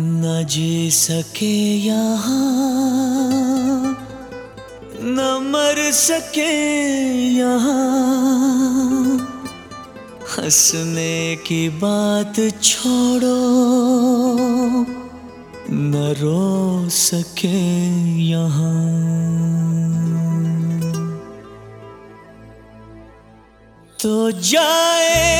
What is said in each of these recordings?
न जी सके यहाँ, न मर सके यहाँ। हंसने की बात छोड़ो, न रो सके यहाँ। तो जाए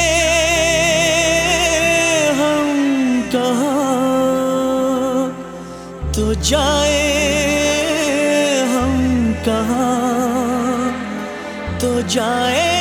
तो जाए हम कहाँ? तो जाए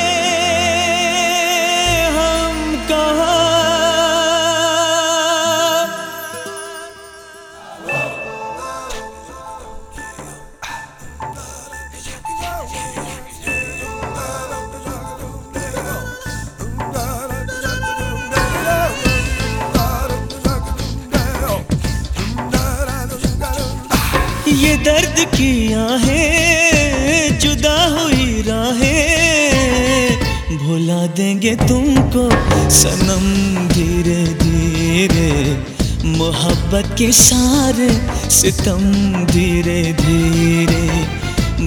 दर्द की आहें, जुदा हुई राहें। भुला देंगे तुमको सनम धीरे धीरे, मोहब्बत के सारे सितम धीरे धीरे।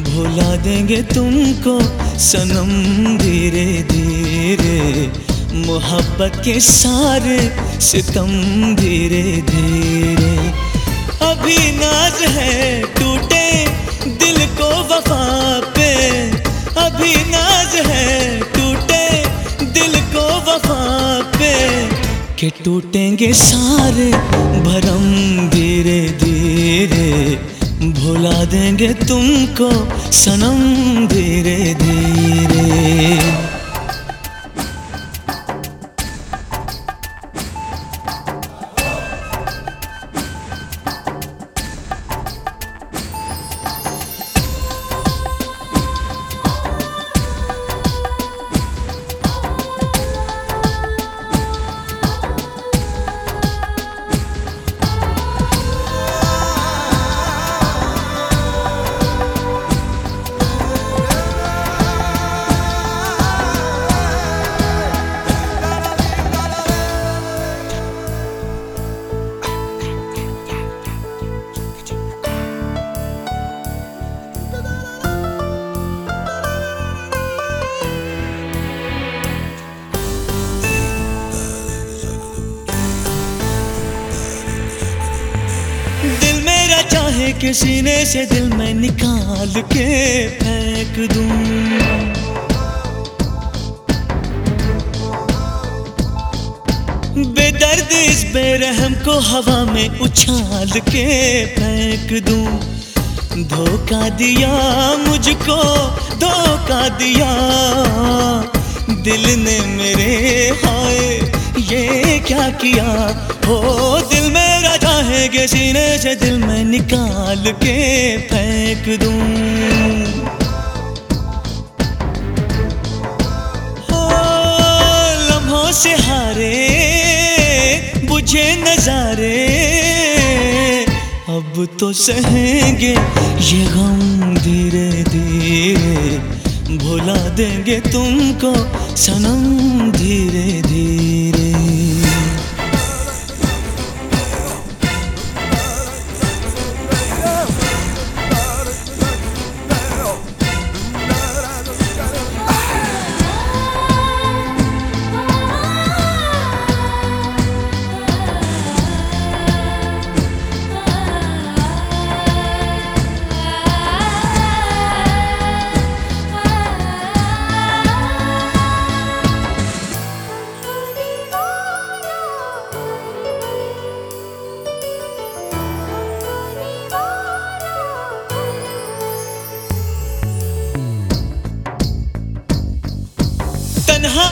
भुला देंगे तुमको सनम धीरे धीरे, मोहब्बत के सारे सितम धीरे धीरे। अभी नाज है टूटे दिल को वफा पे। अभी नाज है टूटे दिल को वफा पे। के टूटेंगे सारे भरम धीरे धीरे। भुला देंगे तुमको सनम धीरे धीरे। चाहे कि सीने से दिल में निकाल के फेंक दूँ। बेदर्द इस बेरहम को हवा में उछाल के फेंक दूँ। धोखा दिया मुझको, धोखा दिया। दिल ने मेरे ये क्या किया? हो दिल मेरा चाहेगे सीने से दिल में निकाल के फेंक दूँ। हो लम्हों से हारे, बुझे नजारे, अब तो सहेंगे ये गम धीरे धीरे। भुला देंगे तुमको सनम धीरे धीरे।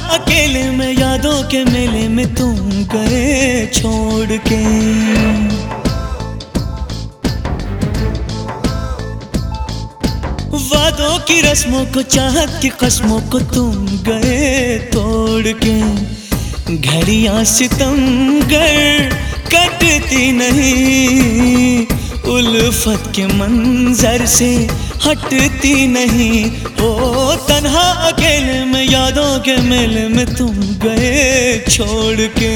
अकेले में यादों के मेले में तुम गए छोड़ के। वादों की रस्मों को, चाहत की कस्मों को तुम गए तोड़ के। घड़ियाँ सितमगर कटती नहीं, उल्फत के मंजर से हटती नहीं। हो तन्हा अकेले यादों के मेले में तुम गए छोड़ के।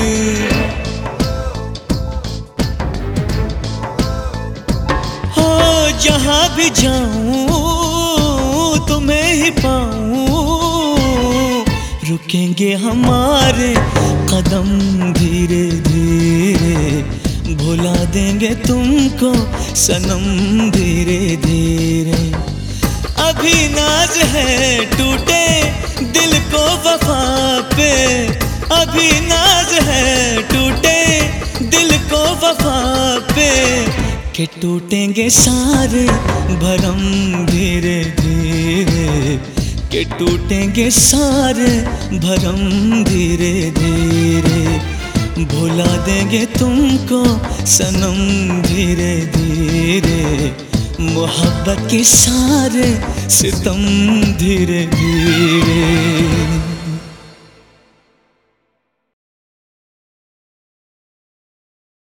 हो, जहाँ भी जाऊँ, तुम्हें ही पाऊँ। रुकेंगे हमारे कदम धीरे धीरे। भुला देंगे तुमको सनम धीरे धीरे। अभी नाज है टूटे, दिल को वफा पे। अभी नाज है टूटे, दिल को वफा पे। के टूटेंगे सारे भरम धीरे धीरे। के टूटेंगे सारे भरम धीरे धीरे। भुला देंगे तुमको सनम धीरे धीरे। मोहब्बत के सारे सितम धीरे धीरे।